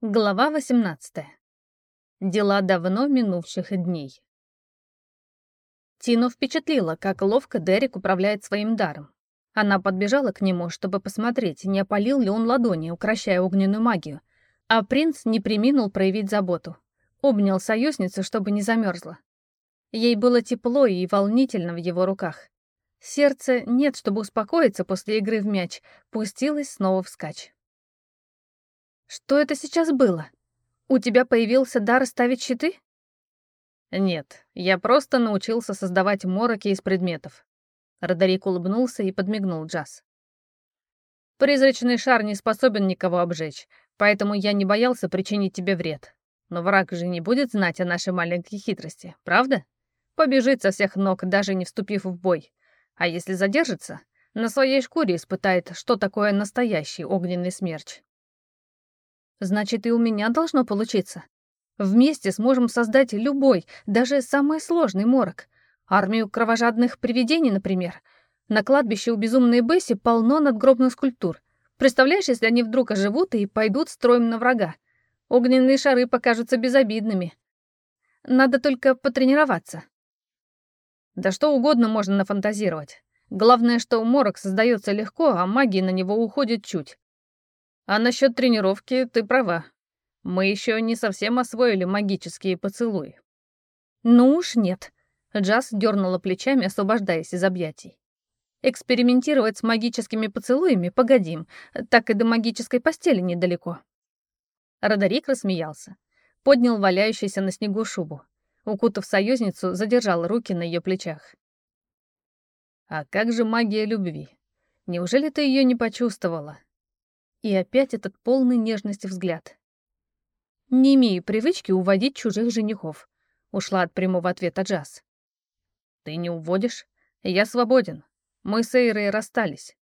Глава 18. Дела давно минувших дней. Тину впечатлило, как ловко Дерек управляет своим даром. Она подбежала к нему, чтобы посмотреть, не опалил ли он ладони, укращая огненную магию. А принц не приминул проявить заботу. Обнял союзницу, чтобы не замерзла. Ей было тепло и волнительно в его руках. Сердце, нет, чтобы успокоиться после игры в мяч, пустилось снова вскачь. Что это сейчас было? У тебя появился дар ставить щиты? Нет, я просто научился создавать мороки из предметов. Родерик улыбнулся и подмигнул Джаз. Призрачный шар не способен никого обжечь, поэтому я не боялся причинить тебе вред. Но враг же не будет знать о нашей маленькой хитрости, правда? Побежит со всех ног, даже не вступив в бой. А если задержится, на своей шкуре испытает, что такое настоящий огненный смерч. Значит, и у меня должно получиться. Вместе сможем создать любой, даже самый сложный морок. Армию кровожадных привидений, например. На кладбище у безумной Бесси полно надгробных скульптур. Представляешь, если они вдруг оживут и пойдут строем на врага? Огненные шары покажутся безобидными. Надо только потренироваться. Да что угодно можно нафантазировать. Главное, что морок создается легко, а магии на него уходит чуть. А насчет тренировки ты права. Мы еще не совсем освоили магические поцелуи. Ну уж нет. Джаз дернула плечами, освобождаясь из объятий. Экспериментировать с магическими поцелуями погодим, так и до магической постели недалеко. Родерик рассмеялся. Поднял валяющийся на снегу шубу. Укутав союзницу, задержал руки на ее плечах. «А как же магия любви? Неужели ты ее не почувствовала?» И опять этот полный нежности взгляд. «Не имею привычки уводить чужих женихов», — ушла от прямого ответа Джаз. «Ты не уводишь? Я свободен. Мы с Эйрой расстались».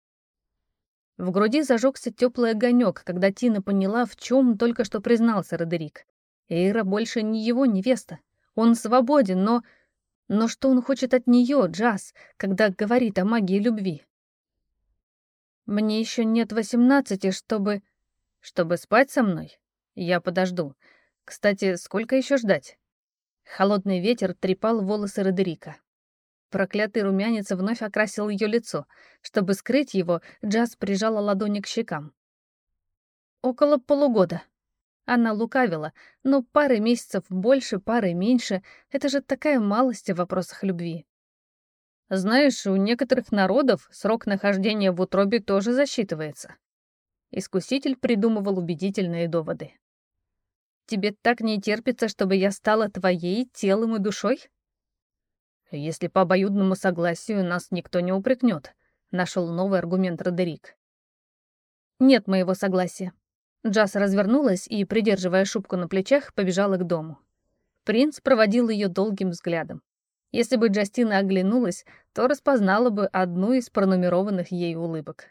В груди зажегся теплый огонек, когда Тина поняла, в чем только что признался Родерик. Эйра больше не его невеста. Он свободен, но... Но что он хочет от нее, Джаз, когда говорит о магии любви? Мне еще нет восемнадцати, чтобы... Чтобы спать со мной? Я подожду. Кстати, сколько еще ждать? Холодный ветер трепал волосы Родерика. Проклятый румянец вновь окрасил ее лицо. Чтобы скрыть его, Джаз прижала ладони к щекам. Около полугода. Она лукавила, но пары месяцев больше, пары меньше — это же такая малость в вопросах любви. Знаешь, у некоторых народов срок нахождения в утробе тоже засчитывается. Искуситель придумывал убедительные доводы. Тебе так не терпится, чтобы я стала твоей телом и душой? Если по обоюдному согласию нас никто не упрекнет, нашел новый аргумент Родерик. Нет моего согласия. Джаз развернулась и, придерживая шубку на плечах, побежала к дому. Принц проводил ее долгим взглядом. Если бы Джастина оглянулась, то распознала бы одну из пронумерованных ей улыбок.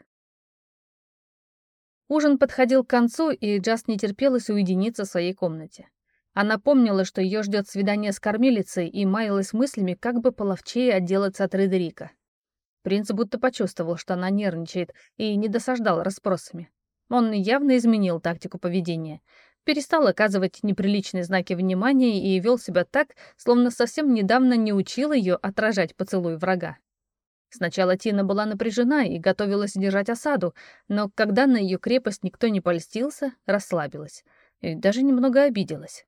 Ужин подходил к концу, и Джаст не терпелась уединиться в своей комнате. Она помнила, что ее ждет свидание с кормилицей, и маялась мыслями, как бы половчее отделаться от Редерика. Принц будто почувствовал, что она нервничает, и не досаждал расспросами. Он явно изменил тактику поведения перестал оказывать неприличные знаки внимания и вел себя так, словно совсем недавно не учил ее отражать поцелуй врага. Сначала Тина была напряжена и готовилась держать осаду, но когда на ее крепость никто не польстился, расслабилась и даже немного обиделась.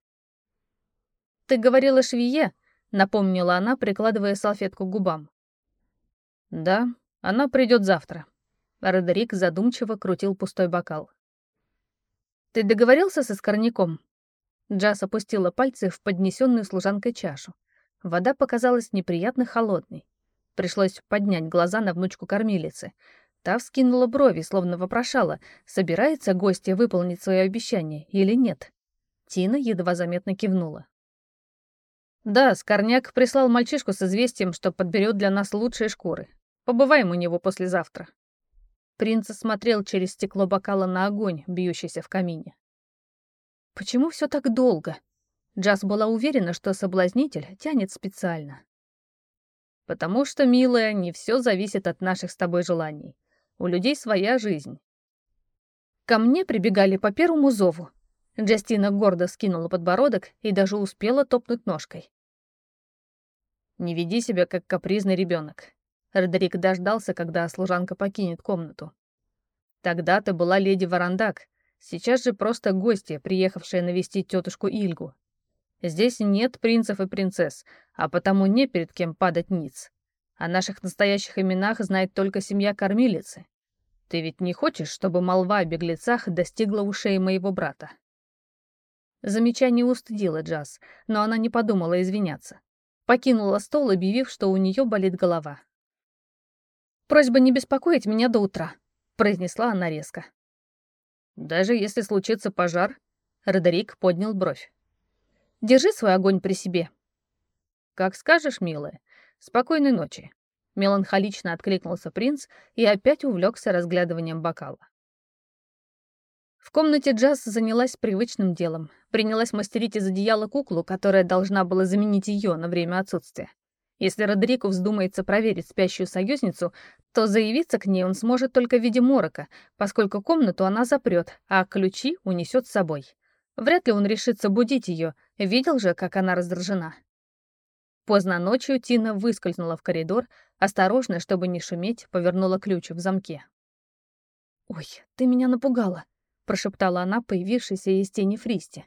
«Ты говорила швее», — напомнила она, прикладывая салфетку к губам. «Да, она придет завтра». Родерик задумчиво крутил пустой бокал. «Ты договорился со скорняком?» Джаз опустила пальцы в поднесенную служанкой чашу. Вода показалась неприятно холодной. Пришлось поднять глаза на внучку кормилицы. Та вскинула брови, словно вопрошала, собирается гостья выполнить свое обещание или нет. Тина едва заметно кивнула. «Да, Скорняк прислал мальчишку с известием, что подберет для нас лучшие шкуры. Побываем у него послезавтра». Принц смотрел через стекло бокала на огонь, бьющийся в камине. Почему все так долго? Джаз была уверена, что соблазнитель тянет специально. Потому что, милая, не все зависит от наших с тобой желаний. У людей своя жизнь. Ко мне прибегали по первому зову. Джастина гордо скинула подбородок и даже успела топнуть ножкой. «Не веди себя, как капризный ребенок. Родерик дождался, когда служанка покинет комнату. «Тогда ты была леди Варандак, сейчас же просто гостья, приехавшая навестить тетушку Ильгу. Здесь нет принцев и принцесс, а потому не перед кем падать ниц. О наших настоящих именах знает только семья кормилицы. Ты ведь не хочешь, чтобы молва о беглецах достигла ушей моего брата?» Замечание устыдило Джаз, но она не подумала извиняться. Покинула стол, объявив, что у нее болит голова. «Просьба не беспокоить меня до утра», — произнесла она резко. «Даже если случится пожар?» — Родерик поднял бровь. «Держи свой огонь при себе». «Как скажешь, милая. Спокойной ночи». Меланхолично откликнулся принц и опять увлекся разглядыванием бокала. В комнате Джаз занялась привычным делом. Принялась мастерить из одеяла куклу, которая должна была заменить ее на время отсутствия. Если Родерику вздумается проверить спящую союзницу, то заявиться к ней он сможет только в виде морока, поскольку комнату она запрет, а ключи унесет с собой. Вряд ли он решится будить ее, видел же, как она раздражена. Поздно ночью Тина выскользнула в коридор, осторожно, чтобы не шуметь, повернула ключ в замке. «Ой, ты меня напугала», — прошептала она, появившаяся из тени Фристи.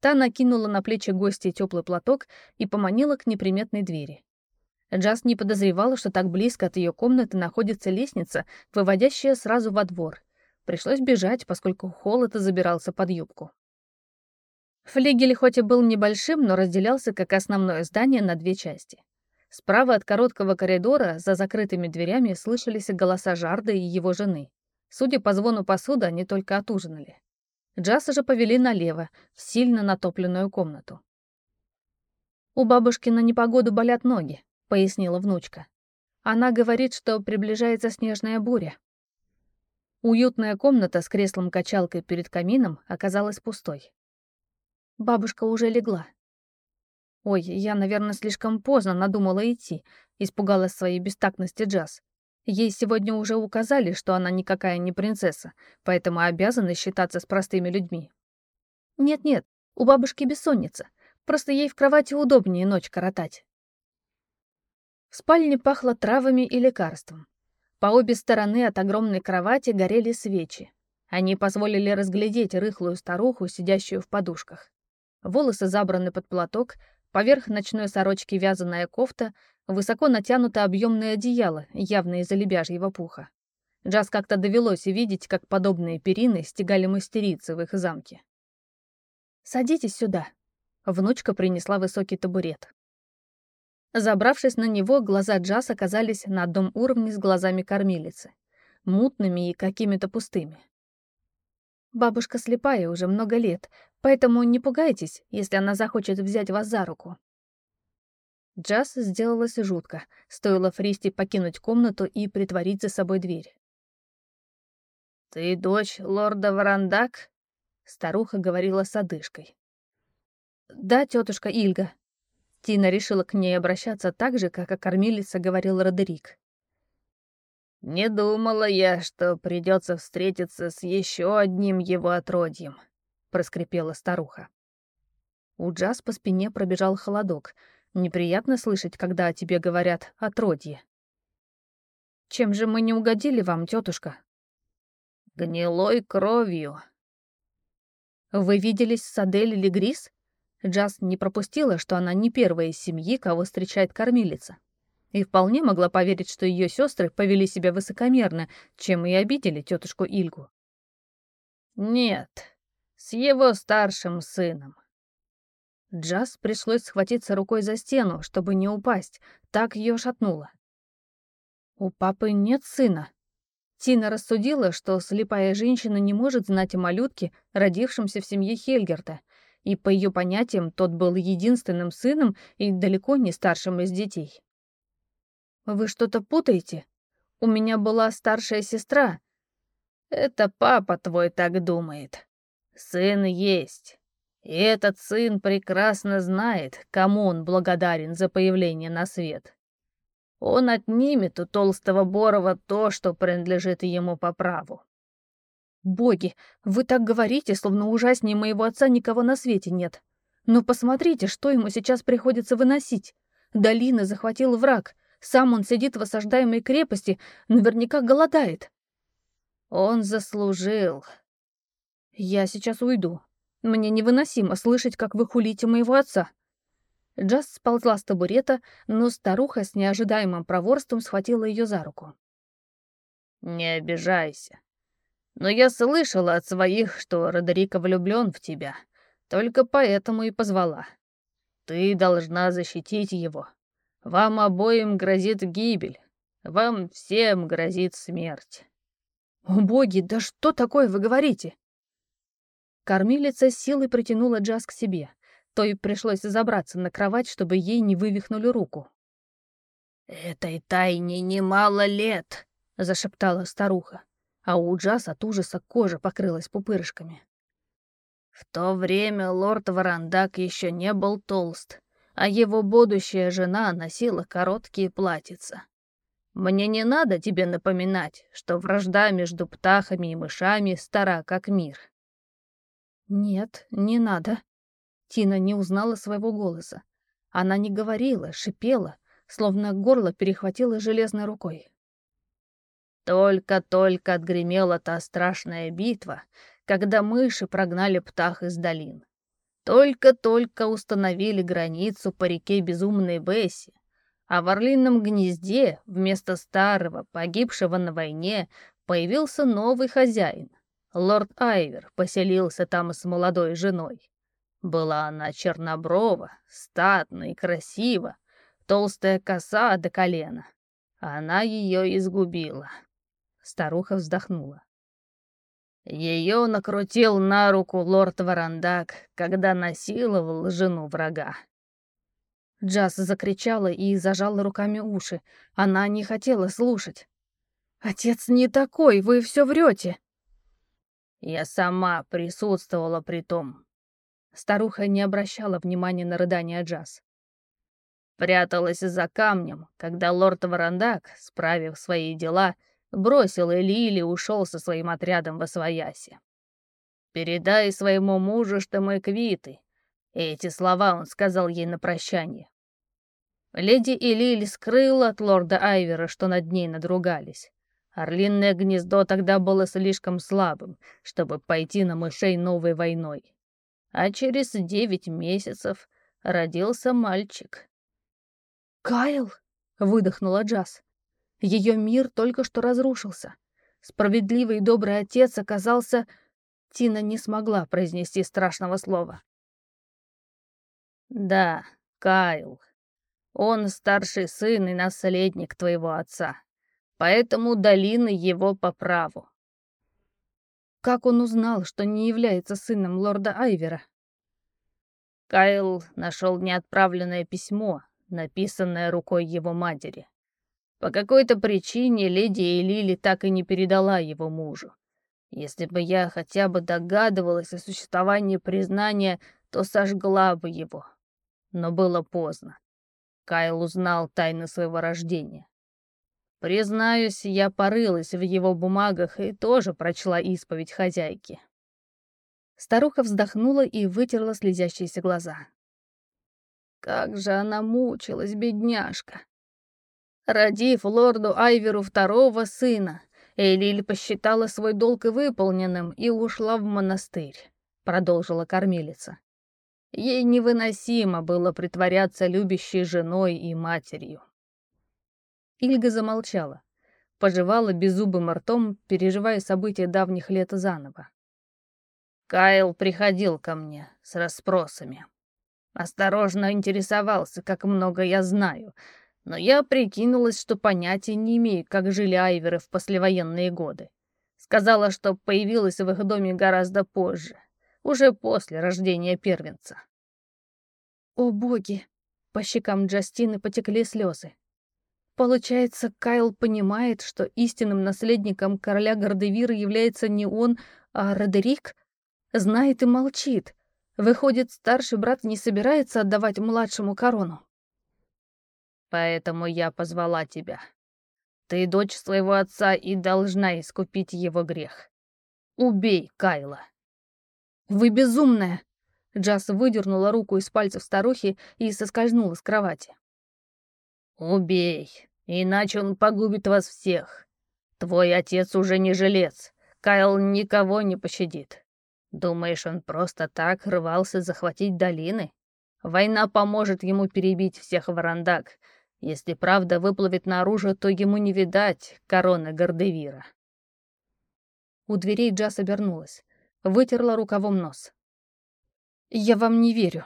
Та накинула на плечи гостя теплый платок и поманила к неприметной двери. Джаз не подозревала, что так близко от ее комнаты находится лестница, выводящая сразу во двор. Пришлось бежать, поскольку холод забирался под юбку. Флигель хоть и был небольшим, но разделялся как основное здание на две части. Справа от короткого коридора, за закрытыми дверями, слышались голоса Жарда и его жены. Судя по звону посуды, они только отужинали. Джаса же повели налево, в сильно натопленную комнату. У бабушки на непогоду болят ноги. — пояснила внучка. «Она говорит, что приближается снежная буря». Уютная комната с креслом-качалкой перед камином оказалась пустой. Бабушка уже легла. «Ой, я, наверное, слишком поздно надумала идти», — испугалась своей бестактности Джаз. Ей сегодня уже указали, что она никакая не принцесса, поэтому обязана считаться с простыми людьми. «Нет-нет, у бабушки бессонница. Просто ей в кровати удобнее ночь коротать». В спальне пахло травами и лекарством. По обе стороны от огромной кровати горели свечи. Они позволили разглядеть рыхлую старуху, сидящую в подушках. Волосы забраны под платок, поверх ночной сорочки вязаная кофта, высоко натянуто объемное одеяло, явно из-за лебяжьего пуха. Джаз как-то довелось видеть, как подобные перины стегали мастерицы в их замке. «Садитесь сюда». Внучка принесла высокий табурет. Забравшись на него, глаза Джаз оказались на одном уровне с глазами кормилицы. Мутными и какими-то пустыми. Бабушка слепая уже много лет, поэтому не пугайтесь, если она захочет взять вас за руку. Джаз сделалось жутко, стоило Фристи покинуть комнату и притворить за собой дверь. «Ты дочь лорда Варандак?» — старуха говорила с одышкой. «Да, тетушка Ильга», Тина решила к ней обращаться так же, как о кормилице говорил Родерик. «Не думала я, что придется встретиться с еще одним его отродьем», — проскрипела старуха. У Джаз по спине пробежал холодок. Неприятно слышать, когда о тебе говорят «отродье». «Чем же мы не угодили вам, тетушка?» «Гнилой кровью». «Вы виделись с Адель или Грис?» Джаз не пропустила, что она не первая из семьи, кого встречает кормилица. И вполне могла поверить, что ее сестры повели себя высокомерно, чем и обидели тетушку Ильгу. «Нет, с его старшим сыном». Джаз пришлось схватиться рукой за стену, чтобы не упасть, так ее шатнуло. «У папы нет сына», Тина рассудила, что слепая женщина не может знать о малютке, родившемся в семье Хельгерта, и по ее понятиям тот был единственным сыном и далеко не старшим из детей. «Вы что-то путаете? У меня была старшая сестра». «Это папа твой так думает. Сын есть. И этот сын прекрасно знает, кому он благодарен за появление на свет. Он отнимет у толстого Борова то, что принадлежит ему по праву. Боги, вы так говорите, словно ужаснее моего отца никого на свете нет. Но посмотрите, что ему сейчас приходится выносить. Долина захватил враг. Сам он сидит в осаждаемой крепости, наверняка голодает. Он заслужил. Я сейчас уйду. Мне невыносимо слышать, как вы хулите моего отца. Джаз сползла с табурета, но старуха с неожидаемым проворством схватила ее за руку. «Не обижайся. Но я слышала от своих, что Родерика влюблен в тебя. Только поэтому и позвала. Ты должна защитить его. Вам обоим грозит гибель. Вам всем грозит смерть. О боги, да что такое вы говорите? Кормилица силой притянула Джаз к себе. То и пришлось забраться на кровать, чтобы ей не вывихнули руку. «Этой тайне немало лет», — зашептала старуха, а у Джаз от ужаса кожа покрылась пупырышками. В то время лорд Варандак еще не был толст, а его будущая жена носила короткие платьица. Мне не надо тебе напоминать, что вражда между птахами и мышами стара как мир. Нет, не надо. Тина не узнала своего голоса. Она не говорила, шипела, словно горло перехватило железной рукой. Только-только отгремела та страшная битва, когда мыши прогнали птах из долин. Только-только установили границу по реке Безумной Бесси, а в орлином гнезде вместо старого, погибшего на войне, появился новый хозяин. Лорд Айвер поселился там с молодой женой. Была она черноброва, статна и красива, толстая коса до колена. Она ее изгубила. Старуха вздохнула. Ее накрутил на руку лорд Варандак, когда насиловал жену врага. Джаз закричала и зажала руками уши. Она не хотела слушать. «Отец не такой, вы все врете!» Я сама присутствовала при том. Старуха не обращала внимания на рыдания Джаз. Пряталась за камнем, когда лорд Варандак, справив свои дела, бросил Элили и ушел со своим отрядом во свояси. «Передай своему мужу, что мы квиты». Эти слова он сказал ей на прощание. Леди Элили скрыла от лорда Айвера, что над ней надругались. Орлиное гнездо тогда было слишком слабым, чтобы пойти на мышей новой войной. А через девять месяцев родился мальчик. «Кайл?» — выдохнула Джаз. Ее мир только что разрушился. Справедливый и добрый отец оказался... Тина не смогла произнести страшного слова. «Да, Кайл. Он старший сын и наследник твоего отца. Поэтому долины его по праву». Как он узнал, что не является сыном лорда Айвера? Кайл нашел неотправленное письмо, написанное рукой его матери. По какой-то причине леди Элили так и не передала его мужу. Если бы я хотя бы догадывалась о существовании признания, то сожгла бы его. Но было поздно. Кайл узнал тайны своего рождения. Признаюсь, я порылась в его бумагах и тоже прочла исповедь хозяйки. Старуха вздохнула и вытерла слезящиеся глаза. Как же она мучилась, бедняжка. Родив лорду Айверу второго сына, Элиль посчитала свой долг выполненным и ушла в монастырь, продолжила кормилица. Ей невыносимо было притворяться любящей женой и матерью. Ильга замолчала, пожевала беззубым ртом, переживая события давних лет заново. Кайл приходил ко мне с расспросами. Осторожно интересовался, как много я знаю, но я прикинулась, что понятия не имею, как жили айверы в послевоенные годы. Сказала, что появилась в их доме гораздо позже, уже после рождения первенца. О боги! По щекам Джастины потекли слезы. Получается, Кайл понимает, что истинным наследником короля Гордевира является не он, а Родерик? Знает и молчит. Выходит, старший брат не собирается отдавать младшему корону. Поэтому я позвала тебя. Ты дочь своего отца и должна искупить его грех. Убей Кайла. Вы безумная. Джаз выдернула руку из пальцев старухи и соскользнула с кровати. Убей, иначе он погубит вас всех. Твой отец уже не жилец. Кайл никого не пощадит. Думаешь, он просто так рвался захватить долины? Война поможет ему перебить всех варандак. Если правда выплывет наружу, то ему не видать короны Гордевира. У дверей Джаз обернулась, вытерла рукавом нос. «Я вам не верю.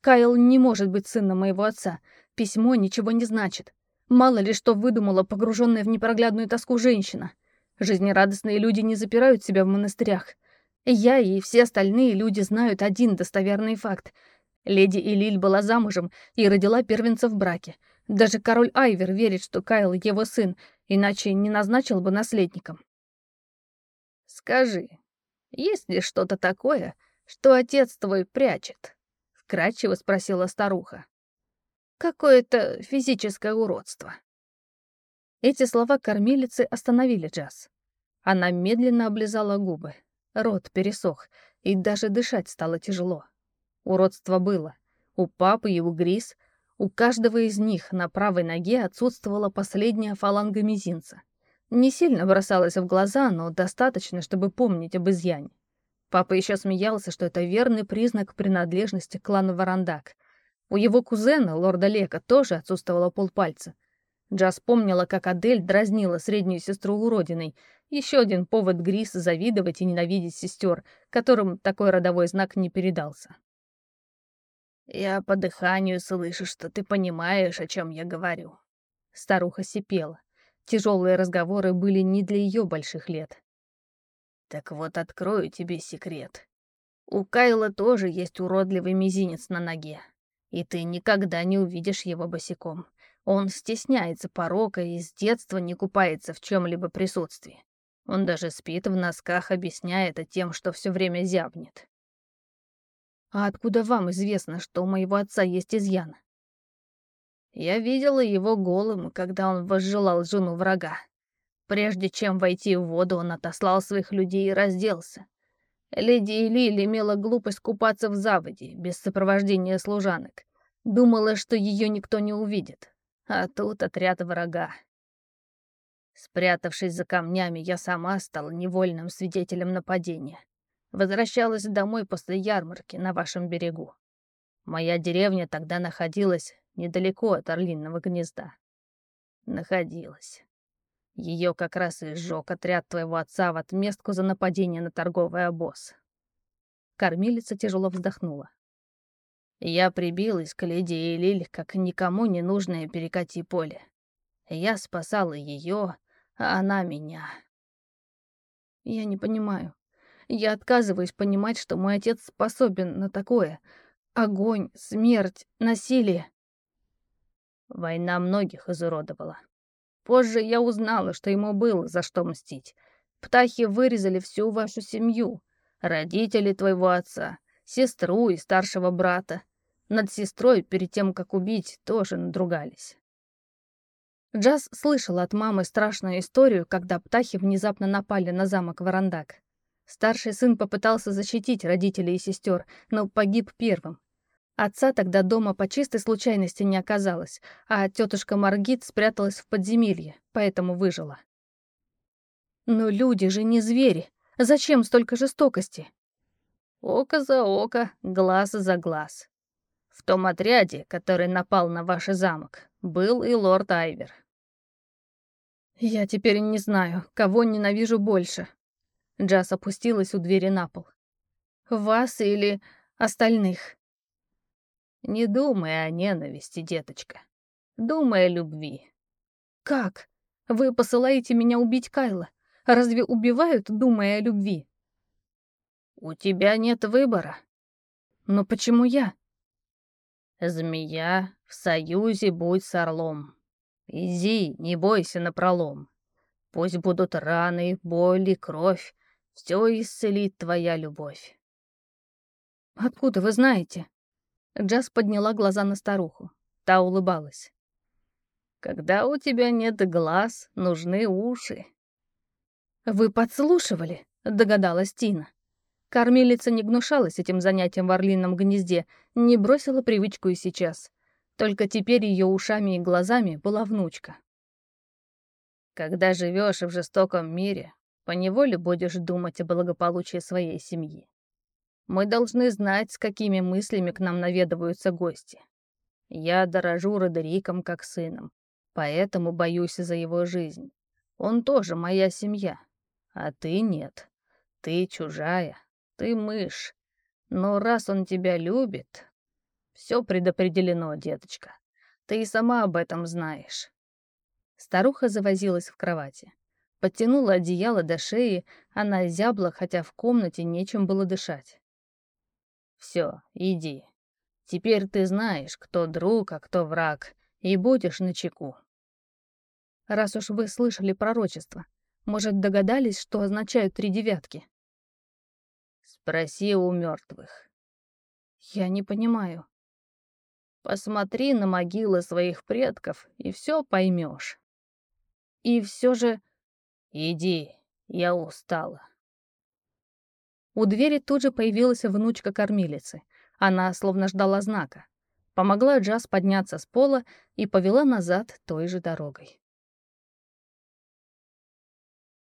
Кайл не может быть сыном моего отца. Письмо ничего не значит. Мало ли что выдумала погруженная в непроглядную тоску женщина. Жизнерадостные люди не запирают себя в монастырях. Я и все остальные люди знают один достоверный факт. Леди Элиль была замужем и родила первенца в браке. Даже король Айвер верит, что Кайл его сын, иначе не назначил бы наследником. «Скажи, есть ли что-то такое, что отец твой прячет?» — вкратчиво спросила старуха. «Какое-то физическое уродство». Эти слова кормилицы остановили Джаз. Она медленно облизала губы. Рот пересох, и даже дышать стало тяжело. Уродство было. У папы и у Грис, у каждого из них на правой ноге отсутствовала последняя фаланга мизинца. Не сильно бросалось в глаза, но достаточно, чтобы помнить об изъяне. Папа еще смеялся, что это верный признак принадлежности к клану Варандак. У его кузена, лорда Лека, тоже отсутствовало полпальца. Джаз помнила, как Адель дразнила среднюю сестру уродиной, еще один повод Грис завидовать и ненавидеть сестер, которым такой родовой знак не передался. «Я по дыханию слышу, что ты понимаешь, о чем я говорю». Старуха сипела. Тяжелые разговоры были не для ее больших лет. «Так вот, открою тебе секрет. У Кайла тоже есть уродливый мизинец на ноге, и ты никогда не увидишь его босиком. Он стесняется порока и с детства не купается в чем-либо присутствии. Он даже спит в носках, объясняя это тем, что все время зябнет. «А откуда вам известно, что у моего отца есть изъян?» Я видела его голым, когда он возжелал жену врага. Прежде чем войти в воду, он отослал своих людей и разделся. Леди Элиль имела глупость купаться в заводе, без сопровождения служанок. Думала, что ее никто не увидит. А тут отряд врага. Спрятавшись за камнями, я сама стала невольным свидетелем нападения. Возвращалась домой после ярмарки на вашем берегу. Моя деревня тогда находилась недалеко от Орлиного гнезда. Находилась. Ее как раз и сжег отряд твоего отца в отместку за нападение на торговый обоз. Кормилица тяжело вздохнула. Я прибилась к леди Элиль, как никому не нужное перекати поле. Я спасала ее, а она меня. Я не понимаю. Я отказываюсь понимать, что мой отец способен на такое. Огонь, смерть, насилие. Война многих изуродовала. Позже я узнала, что ему было за что мстить. Птахи вырезали всю вашу семью, родителей твоего отца, сестру и старшего брата. Над сестрой перед тем, как убить, тоже надругались. Джаз слышала от мамы страшную историю, когда птахи внезапно напали на замок Варандак. Старший сын попытался защитить родителей и сестер, но погиб первым. Отца тогда дома по чистой случайности не оказалось, а тетушка Маргит спряталась в подземелье, поэтому выжила. Но люди же не звери. Зачем столько жестокости? Око за око, глаз за глаз. В том отряде, который напал на ваш замок, был и лорд Айвер. Я теперь не знаю, кого ненавижу больше. Джаз опустилась у двери на пол. Вас или остальных? Не думай о ненависти, деточка. Думай о любви. Как? Вы посылаете меня убить Кайла? Разве убивают, думая о любви? У тебя нет выбора. Но почему я? Змея, в союзе будь с орлом. Иди, не бойся напролом. Пусть будут раны, боли, кровь. Все исцелит твоя любовь. Откуда вы знаете? Джаз подняла глаза на старуху. Та улыбалась. Когда у тебя нет глаз, нужны уши. Вы подслушивали? догадалась Тина. Кормилица не гнушалась этим занятием в орлином гнезде, не бросила привычку и сейчас. Только теперь ее ушами и глазами была внучка. Когда живешь в жестоком мире, поневоле будешь думать о благополучии своей семьи. Мы должны знать, с какими мыслями к нам наведываются гости. Я дорожу Родериком как сыном, поэтому боюсь за его жизнь. Он тоже моя семья, а ты нет. Ты чужая, ты мышь. Но раз он тебя любит, все предопределено, деточка. Ты и сама об этом знаешь. Старуха завозилась в кровати. Подтянула одеяло до шеи, она зябла, хотя в комнате нечем было дышать. «Все, иди. Теперь ты знаешь, кто друг, а кто враг, и будешь начеку». «Раз уж вы слышали пророчество, может, догадались, что означают три девятки?» «Спроси у мертвых». «Я не понимаю». «Посмотри на могилы своих предков, и все поймешь». И все же... Иди, я устала. У двери тут же появилась внучка кормилицы. Она словно ждала знака. Помогла Джаз подняться с пола и повела назад той же дорогой.